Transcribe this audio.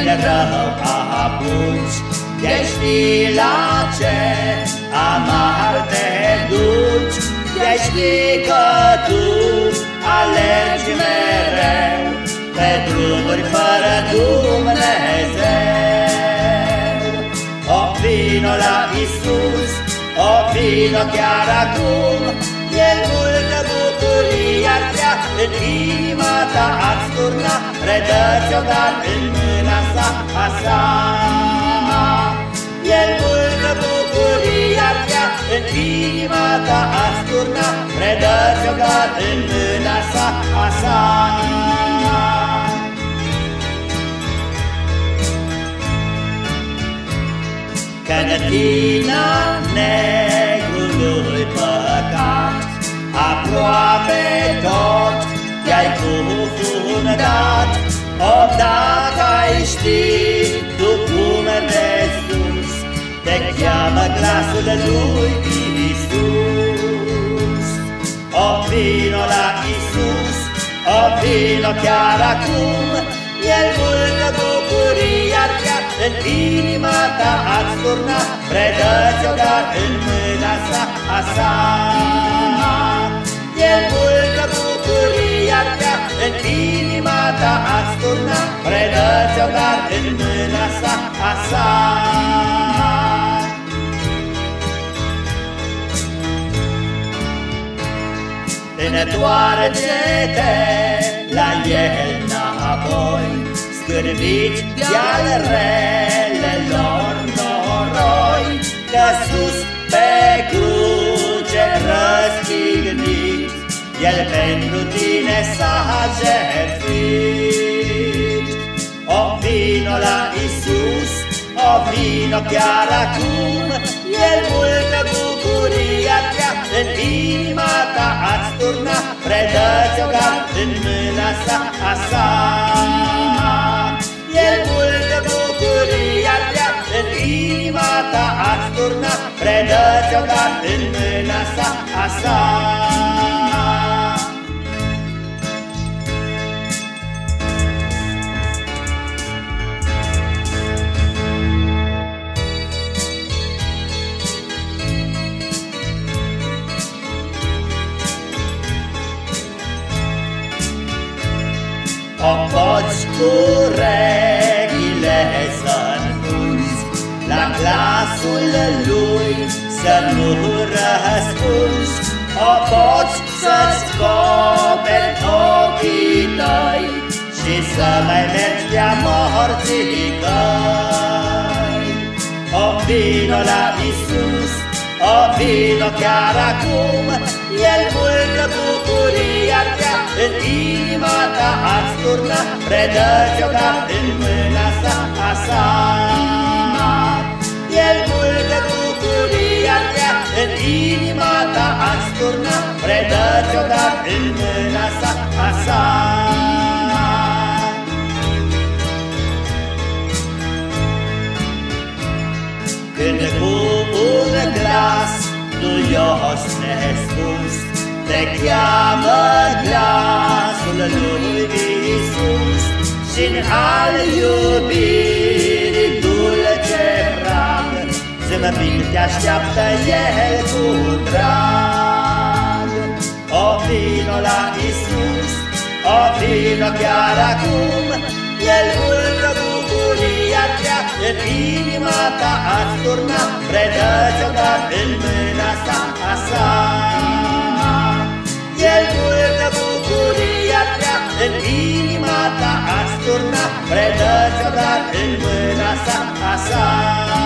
în rău apuci, de știi la ce amar te duci, de știi că tu alegi mereu pe drumuri fără Dumnezeu. O vino la Isus, o vino chiar acum, El multă bucuria ți-a în inima ta ați turna, redă-ți-o dar în mâna sa, a sa. El multă bucuria ți-a în inima ta ați turna, redă-ți-o dar în mâna sa, a sa. Că în tina negrului păcat Aproape tot te-ai cufundat O, dacă ai ști tu cum de sus Te cheamă glasul lui Iisus. O, vino la Iisus, o, vino chiar acum. El multă bucuria ți în inima ta ați turna Predă-ți-o dar în mâna sa, a sa Predă-ți-o dar în mâna sa, a sa. Întoarce-te la El înapoi Scârbit de-al relelor noroi Că sus pe cruce răstignit El pentru tine s-a jertfit O vino la Isus, o vino chiar acum. El multă bucuria tea în inima ta ați turna Predă-ți-o în mâna sa, a sa El multă bucuria tea în inima ta ați turna Predă-ți-o în mâna sa, a sa O poți cu rechile să-nfunzi La glasul lui să nu răspunzi. O poți să-ți scoperi ochii tăi Și să mai mergi de-a morții căi O vino la Isus, o vino chiar acum El multă bucuria tea în inima ta ați turna, predă-ți-o ca în mâna sa, a sa. El multă bucuria tea în inima ta ați turna, predă-ți-o ca în mâna sa, a sa. Când cu un glas duios nespus te cheamă glasul lui Iisus Și-n al iubirii dulce prag Zâmbind te așteaptă El cu drag. O vino la Iisus, o vino chiar acum El multă bucuria tea în inima ta ați turna Predă-ți-o dar în mâna sa, a sa. el multă bucuria tea în inima ta ați turna, predă-ți-o dar în mâna sa, a sa.